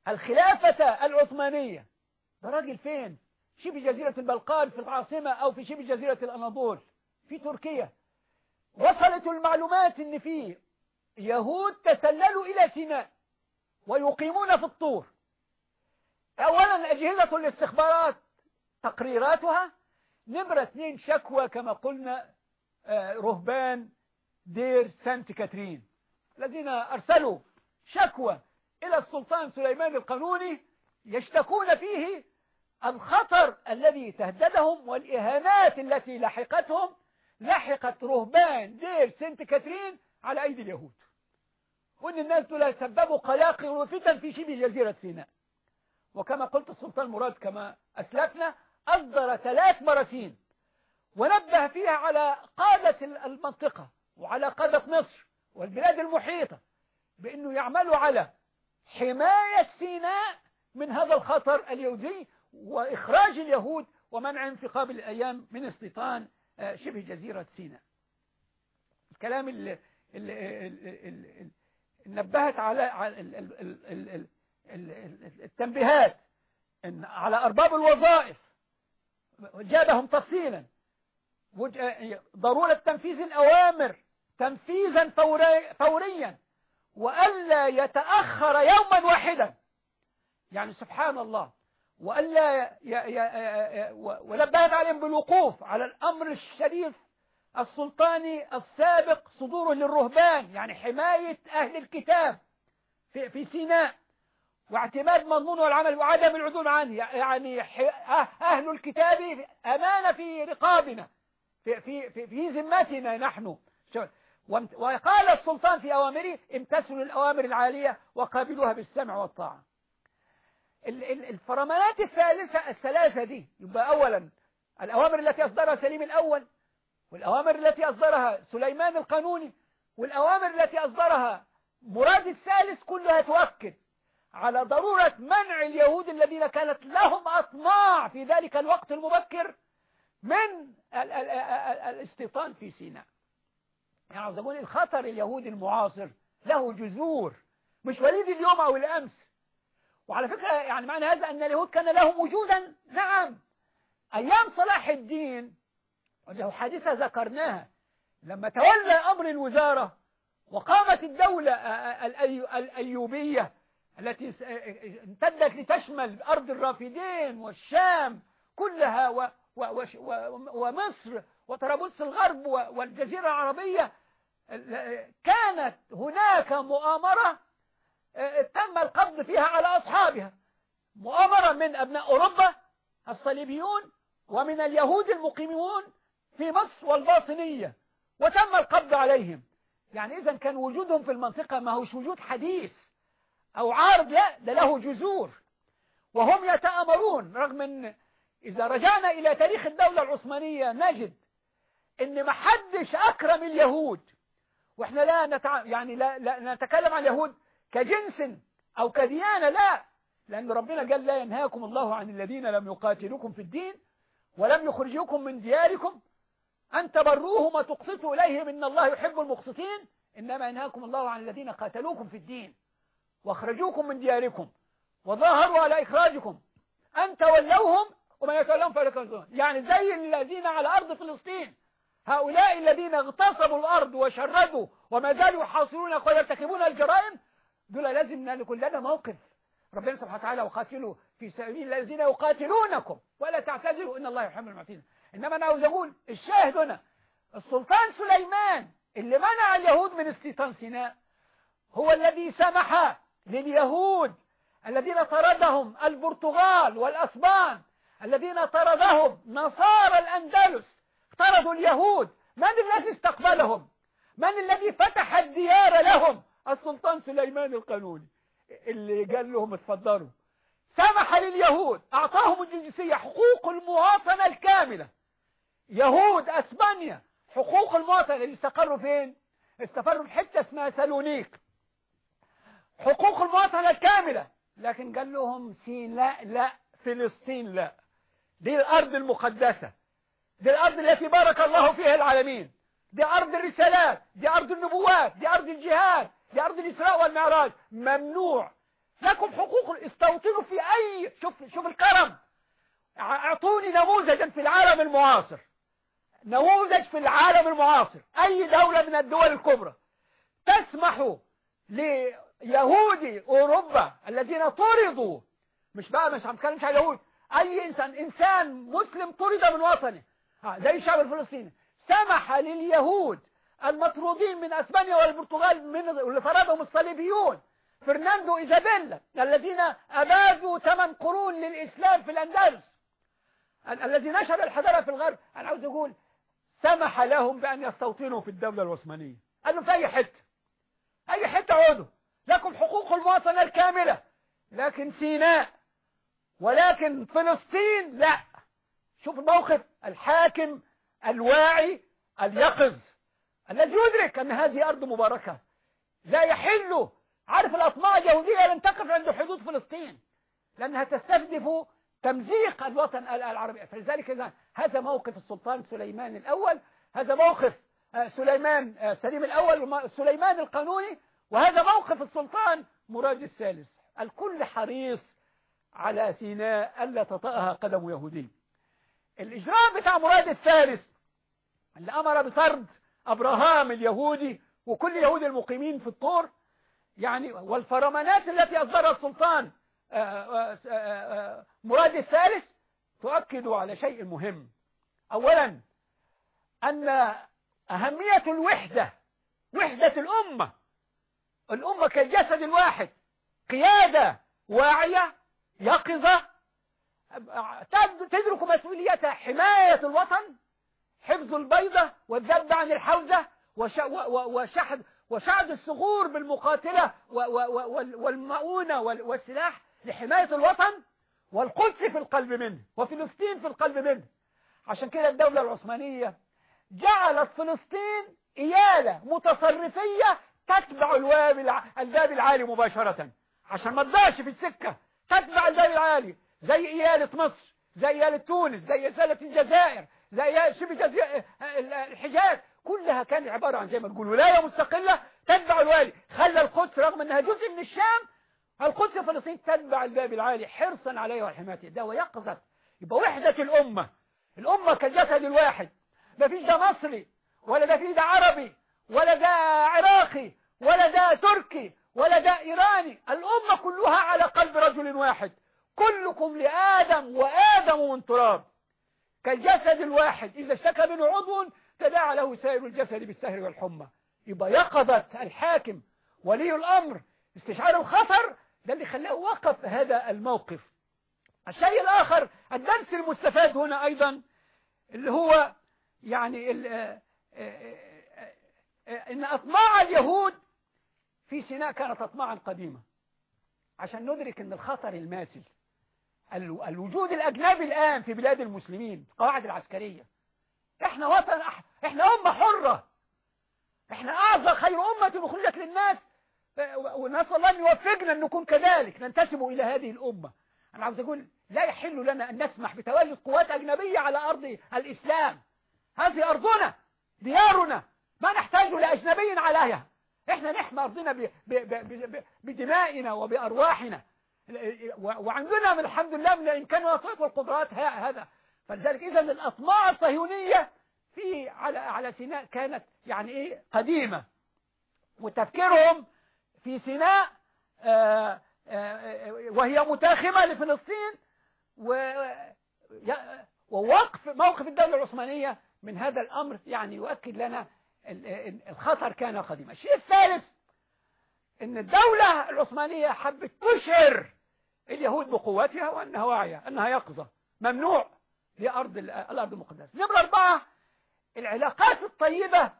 الخلافة العثمانية؟ ده راجل فين؟ شبه جزيرة البلقان في العاصمة أو في شبه جزيرة الأناضول في تركيا. وصلت المعلومات إن في يهود تسللوا إلى سيناء ويقيمون في الطور. اولا أجهزة الاستخبارات تقريراتها. نمرة اثنين شكوى كما قلنا رهبان دير سانت كاترين. الذين أرسلوا شكوى إلى السلطان سليمان القانوني يشتكون فيه الخطر الذي تهددهم والإهانات التي لحقتهم. لحقت رهبان دير سنت كاترين على أيدي اليهود. وأن الناس دول سببوا قلاقل وفتن في شبه جزيرة سيناء. وكما قلت السلطان مراد كما أسلفنا أصدر ثلاث مراسيم ونبه فيها على قادة المنطقة وعلى قادة مصر والبلاد المحيطة بأنه يعملوا على حماية سيناء من هذا الخطر اليهودي وإخراج اليهود ومنعهم في قابل الأيام من استيطان آه، شبه جزيرة سيناء الكلام اللي, نبهت على التنبيهات على أرباب الوظائف جابهم تفصيلا ضرورة تنفيذ الأوامر تنفيذا فوريا وألا يتأخر يوما واحدا. يعني سبحان الله وألا ونبهت عليهم بالوقوف على الأمر الشريف السلطاني السابق صدوره للرهبان يعني حماية أهل الكتاب في, في سيناء واعتماد مضمون والعمل وعدم العدول عنه يعني أه-، أهل الكتاب أمانة في رقابنا. في في في, في ذمتنا نحن. وقال السلطان في أوامره امتثلوا الأوامر العالية وقابلوها بالسمع والطاعة. ال- ال- الفرمانات الثالثة الثلاثة دي يبقى أولا الأوامر التي أصدرها سليم الأول والأوامر التي أصدرها سليمان القانوني والأوامر التي أصدرها مراد الثالث كلها تؤكد على ضرورة منع اليهود الذين كانت لهم أطماع في ذلك الوقت المبكر من ال- ال- ال- الاستيطان في سيناء. يعني عاوز أقول الخطر اليهودي المعاصر له جذور مش وليد اليوم أو الأمس. وعلى فكرة يعني معنى هذا أن اليهود كان لهم وجودا. نعم. أيام صلاح الدين وله حادثة ذكرناها لما تولى أمر الوزارة وقامت الدولة الأي- الأيوبية التي امتدت لتشمل أرض الرافدين والشام كلها ومصر وطرابلس الغرب والجزيرة العربية ال- كانت هناك مؤامرة آه، تم القبض فيها على أصحابها. مؤامرة من أبناء أوروبا الصليبيون ومن اليهود المقيمون في مصر والباطنية وتم القبض عليهم. يعني إذا كان وجودهم في المنطقة ما هوش وجود حديث أو عارض لا ده له جذور. وهم يتآمرون رغم أن إذا رجعنا إلى تاريخ الدولة العثمانية نجد أن ما حدش أكرم اليهود. وإحنا لا نتع... يعني لا, لا نتكلم عن اليهود كجنس أو كديانة لا. لأن ربنا قال لا ينهاكم الله عن الذين لم يقاتلوكم في الدين ولم يخرجوكم من دياركم. أن تبروهم وتقسطوا إليهم إن الله يحب المقسطين. إنما ينهاكم الله عن الذين قاتلوكم في الدين وأخرجوكم من دياركم وظاهروا على إخراجكم. أن تولوهم وما يتولون فلك الظلم. يعني زي الذين على أرض فلسطين. هؤلاء الذين اغتصبوا الأرض وشردوا وما زالوا يحاصرون ويرتكبون الجرائم دول لازم نكون لنا موقف. ربنا سبحانه وتعالى وقاتلوا في سبيل الذين يقاتلونكم. ولا تعتذروا إن الله يحب المعتدين إنما أنا عاوز أقول الشاهد هنا السلطان سليمان اللي منع اليهود من استيطان سيناء هو الذي سمح لليهود الذين طردهم البرتغال والأسبان الذين طردهم نصارى الأندلس طردوا اليهود. من الذي استقبلهم؟ من الذي فتح الديار لهم؟ السلطان سليمان القانوني. اللي قال لهم اتفضلوا. سمح لليهود أعطاهم الجنسية حقوق المواطنة الكاملة. يهود أسبانيا حقوق المواطنة. اللي استقروا فين؟ استقروا في حتة اسمها سالونيك. حقوق المواطنة الكاملة. لكن قال لهم سيناء لا فلسطين لا. دي الأرض المقدسة. دي الأرض التي بارك الله فيها العالمين. دي أرض الرسالات دي أرض النبوات دي أرض الجهاد دي أرض الإسراء والمعراج. ممنوع. لكم حقوق استوطنوا في أي شوف شوف الكرم. أعطوني نموذجا في العالم المعاصر. نموذج في العالم المعاصر. أي دولة من الدول الكبرى. تسمح ليهودي أوروبا الذين طردوا. مش بقى مش هنتكلمش على اليهود أي إنسان إنسان مسلم طرد من وطنه. آه، زي الشعب الفلسطيني. سمح لليهود المطرودين من أسبانيا والبرتغال من اللي طردهم الصليبيون. فرناندو إيزابيلا الذين أبادوا ثمان قرون للإسلام في الأندلس. ال- الذي نشر الحضارة في الغرب. أنا عاوز أقول سمح لهم بأن يستوطنوا في الدولة العثمانية. قال لهم في أي حتة؟ أي حتة عودوا؟ لكم حقوق المواطنة الكاملة. لكن سيناء ولكن فلسطين لا. شوف الموقف الحاكم الواعي اليقظ الذي يدرك أن هذه أرض مباركة. لا يحل. عارف الأطماع اليهودية لن تقف عند حدود فلسطين لأنها تستهدف تمزيق الوطن العربي. فلذلك إذا هذا موقف السلطان سليمان الأول هذا موقف آه، سليمان آه، سليم الأول سليمان القانوني وهذا موقف السلطان مراد الثالث. الكل حريص على سيناء ألا تطأها قدم يهودي. الإجراء بتاع مراد الثالث اللي أمر بطرد أبراهام اليهودي وكل اليهود المقيمين في الطور يعني والفرمانات التي أصدرها السلطان آه، آه، آه، مراد الثالث تؤكد على شيء مهم. أولا أن أهمية الوحدة وحدة الأمة الأمة كالجسد الواحد قيادة واعية يقظة تد- تدرك مسؤوليتها حماية الوطن حفظ البيضة والذب عن الحوزة وشحذ وشعب الثغور بالمقاتلة والمؤونة وال- والسلاح لحماية الوطن والقدس في القلب منه وفلسطين في القلب منه. عشان كده الدولة العثمانية جعلت فلسطين إيالة متصرفية تتبع الباب العالي مباشرة عشان ما تضيعش في السكة. تتبع الباب العالي زي إيالة مصر زي إيالة تونس زي إيالة الجزائر زي شبه جزيرة الحجاز. كلها كانت عبارة عن زي ما تقول ولاية مستقلة تتبع الوالي. خلى القدس رغم أنها جزء من الشام القدس فلسطين تتبع الباب العالي حرصا عليه وحمايته ده ويقظة يبقى وحدة الأمة. الأمة كالجسد الواحد. ما فيش ده مصري ولا ده فيه ده عربي ولا ده عراقي ولا ده تركي ولا ده إيراني. الأمة كلها على قلب رجل واحد. كلكم لآدم وآدم من تراب. كالجسد الواحد. إذا اشتكى منه عضو تداعى له سائر الجسد بالسهر والحمى. يبقى يقظة الحاكم ولي الأمر. استشعار الخطر ده اللي خلاه وقف هذا الموقف. الشيء الآخر الدرس المستفاد هنا أيضا اللي هو يعني آه، آه، آه، إن أطماع اليهود في سيناء كانت أطماعا قديمة. عشان ندرك أن الخطر الماثل ال- الوجود الأجنبي الآن في بلاد المسلمين القواعد العسكرية إحنا وطن أح- إحنا أمة حرة. إحنا أعظم خير أمة أخرجت للناس. ونسأل الله أن يوفقنا أن نكون كذلك ننتسب إلى هذه الأمة. أنا عاوز أقول لا يحل لنا أن نسمح بتواجد قوات أجنبية على أرض الإسلام. هذه أرضنا ديارنا. ما نحتاج لأجنبي عليها إحنا نحمي أرضنا بدمائنا وبأرواحنا. وعندنا من الحمد لله من الإمكان والطاقة والقدرات هذا. فلذلك إذا الأطماع الصهيونية في على على سيناء كانت يعني إيه؟ قديمة. وتفكيرهم في سيناء آه، آه، وهي متاخمة لفلسطين و- ووقف موقف الدولة العثمانية من هذا الأمر يعني يؤكد لنا الخطر كان قديما. الشيء الثالث إن الدولة العثمانية حبت تشعر اليهود بقوتها وانها واعية أنها يقظة ممنوع لأرض ال- الأرض المقدسة. نمرة أربعة العلاقات الطيبة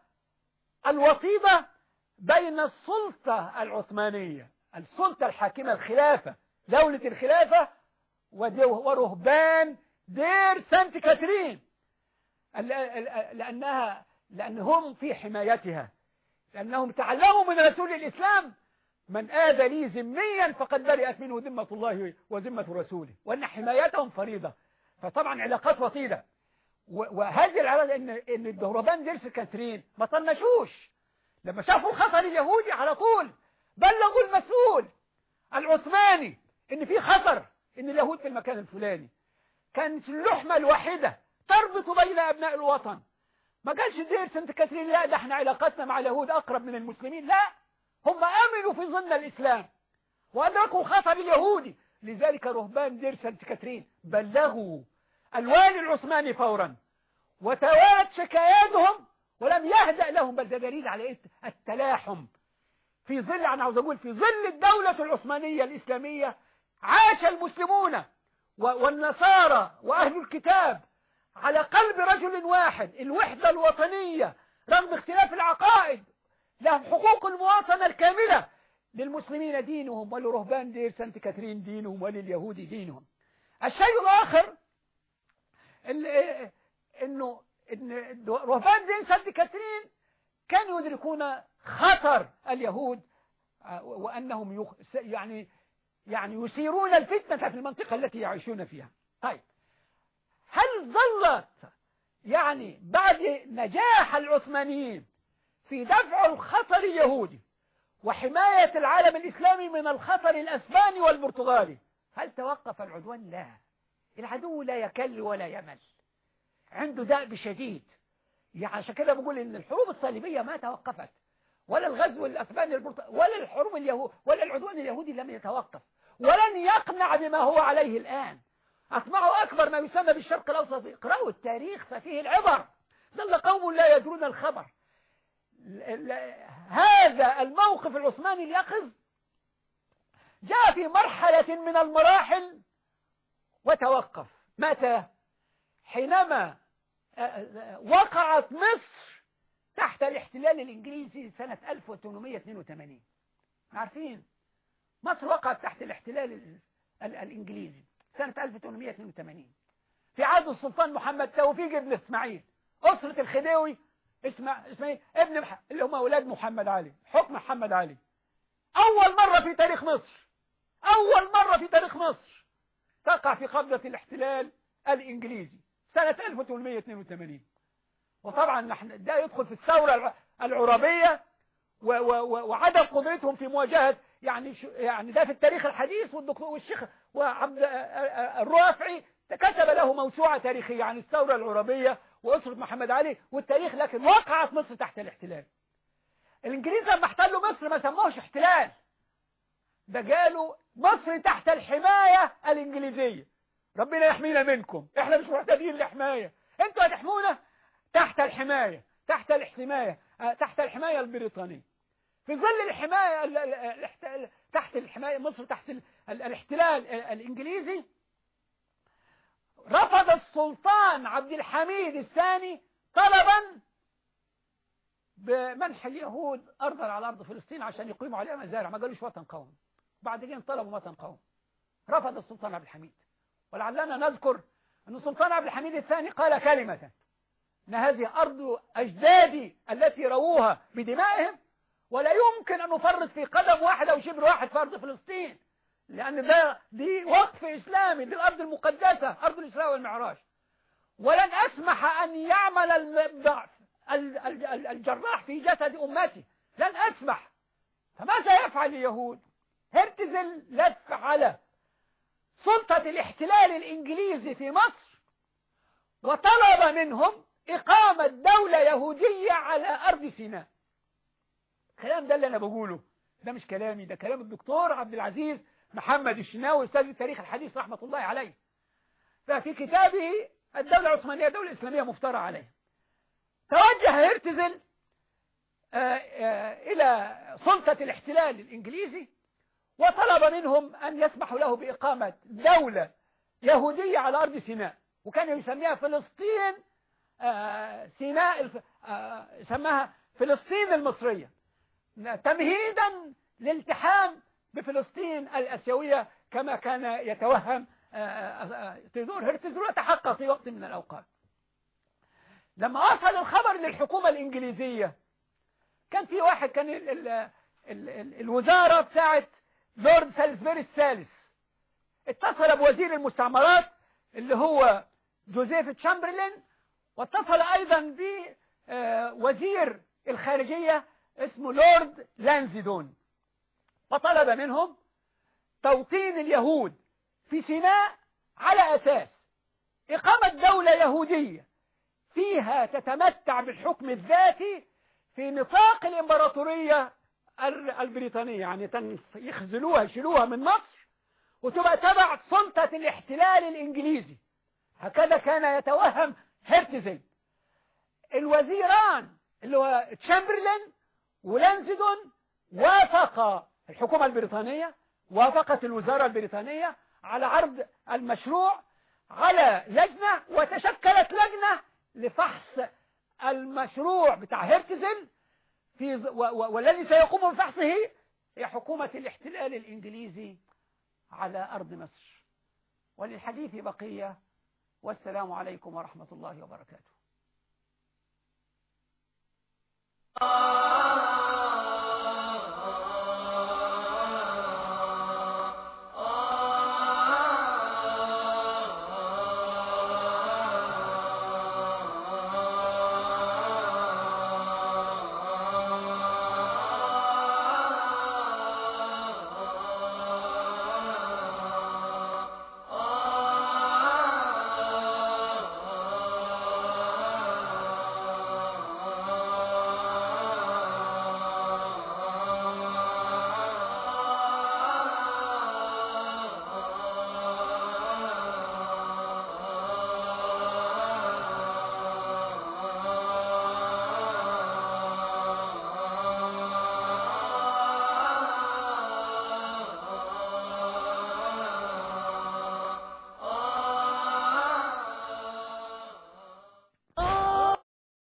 الوطيدة بين السلطة العثمانية السلطة الحاكمة الخلافة دولة الخلافة ورهبان دير سانت كاترين. لأنها لأنهم في حمايتها لأنهم تعلموا من رسول الإسلام من آذى لي ذميا فقد برئت منه ذمة الله وذمة رسوله وأن حمايتهم فريضة. فطبعا علاقات وطيدة. وهذه العلاقة إن إن رهبان دير سانت كاترين ما طنشوش. لما شافوا الخطر اليهودي على طول بلغوا المسؤول العثماني إن في خطر إن اليهود في المكان الفلاني. كانت اللحمة الواحدة تربط بين أبناء الوطن. ما قالش دير سنت كاترين لا ده إحنا علاقتنا مع اليهود أقرب من المسلمين لا هم آمنوا في ظل الإسلام وأدركوا خطر اليهودي لذلك رهبان دير سنت كاترين بلغوا الوالي العثماني فورا وتوالت شكاياتهم ولم يهدأ لهم بل ده دليل على إيه؟ التلاحم في ظل أنا عاوز أقول في ظل الدولة العثمانية الإسلامية عاش المسلمون والنصارى وأهل الكتاب على قلب رجل واحد الوحدة الوطنية رغم اختلاف العقائد. لهم حقوق المواطنة الكاملة. للمسلمين دينهم ولرهبان دير سانت كاترين دينهم ولليهود دينهم. الشيء الآخر ال- إنه إن رهبان دير سانت كاترين كانوا يدركون خطر اليهود آه،. س- يعني يعني يثيرون الفتنة في المنطقة التي يعيشون فيها. طيب. هل ظلت يعني بعد نجاح العثمانيين في دفع الخطر اليهودي وحماية العالم الإسلامي من الخطر الأسباني والبرتغالي هل توقف العدوان؟ لا. العدو لا يكل ولا يمل. عنده دأب شديد يعني عشان كده بقول إن الحروب الصليبية ما توقفت. ولا الغزو الأسباني البرت... ولا الحروب اليهود ولا العدوان اليهودي لم يتوقف. ولن يقنع بما هو عليه الآن. أطمعوا أكبر ما يسمى بالشرق الأوسط. اقرأوا التاريخ ففيه العبر. ظل قوم لا يدرون الخبر. هذا الموقف العثماني اليقظ جاء في مرحلة من المراحل وتوقف. متى؟ حينما آه، آه، وقعت مصر تحت الاحتلال الإنجليزي سنة 1882 عارفين؟ مصر وقعت تحت الاحتلال ال- ال- الإنجليزي. سنة 1882 في عهد السلطان محمد توفيق بن إسماعيل أسرة الخديوي اسماعيل ابن مح... اللي هم أولاد محمد علي حكم محمد علي. أول مرة في تاريخ مصر أول مرة في تاريخ مصر تقع في قبضة الاحتلال الإنجليزي سنة 1882 وطبعا نحن ده يدخل في الثورة الع- العربية وعدم قدرتهم في مواجهة يعني يعني ده في التاريخ الحديث والدكتور والشيخ وعبد الرافعي كتب له موسوعة تاريخية عن الثورة العربية وأسرة محمد علي والتاريخ لكن وقعت مصر تحت الاحتلال. الإنجليز لما احتلوا مصر ما سموهش احتلال. ده قالوا مصر تحت الحماية الإنجليزية. ربنا يحمينا منكم. إحنا مش محتاجين لحماية. أنتوا هتحمونا تحت الحماية تحت الحماية آه، تحت الحماية البريطانية. في ظل الحماية تحت الحماية مصر تحت ال- ال- الاحتلال ال- الإنجليزي رفض السلطان عبد الحميد الثاني طلبا بمنح اليهود أرضا على أرض فلسطين عشان يقيموا عليها مزارع. ما قالوش وطن قومي بعدين طلبوا وطن قومي رفض السلطان عبد الحميد. ولعلنا نذكر أن السلطان عبد الحميد الثاني قال كلمة أن هذه أرض أجدادي التي رووها بدمائهم ولا يمكن أن نفرط في قدم واحد أو شبر واحد في أرض فلسطين لأن ده دي وقف إسلامي دي الأرض المقدسة أرض الإسراء والمعراج. ولن أسمح أن يعمل الجراح في جسد أمتي. لن أسمح. فماذا يفعل اليهود؟ هرتزل لف على سلطة الاحتلال الإنجليزي في مصر وطلب منهم إقامة دولة يهودية على أرض سيناء. الكلام ده اللي أنا بقوله. ده مش كلامي ده كلام الدكتور عبد العزيز محمد الشناوي أستاذ التاريخ الحديث رحمة الله عليه. ففي كتابه الدولة العثمانية الدولة الإسلامية مفترى عليه. توجه هرتزل آه، آه، إلى سلطة الاحتلال الإنجليزي وطلب منهم أن يسمحوا له بإقامة دولة يهودية على أرض سيناء. وكان يسميها فلسطين آه، سيناء سماها فلسطين المصرية. تمهيدا للالتحام بفلسطين الأسيوية كما كان يتوهم آه، آه، تيودور هرتزل وتحقق في وقت من الأوقات. لما وصل الخبر للحكومة الإنجليزية كان في واحد كان ال ال ال ال الوزارة بتاعت لورد سالزبري الثالث اتصل بوزير المستعمرات اللي هو جوزيف تشامبرلين واتصل أيضا بوزير الخارجية اسمه لورد لانزيدون. وطلب منهم توطين اليهود في سيناء على أساس إقامة دولة يهودية فيها تتمتع بالحكم الذاتي في نطاق الإمبراطورية ال- البريطانية. يعني يخزلوها يشيلوها من مصر وتبقى تبع سلطة الاحتلال الإنجليزي. هكذا كان يتوهم هرتزل الوزيران اللي هو تشامبرلين ولانزدون وافق الحكومة البريطانية وافقت الوزارة البريطانية على عرض المشروع على لجنة وتشكلت لجنة لفحص المشروع بتاع هرتزل في والذي سيقوم بفحصه هي حكومة الاحتلال الإنجليزي على أرض مصر. وللحديث بقية والسلام عليكم ورحمة الله وبركاته.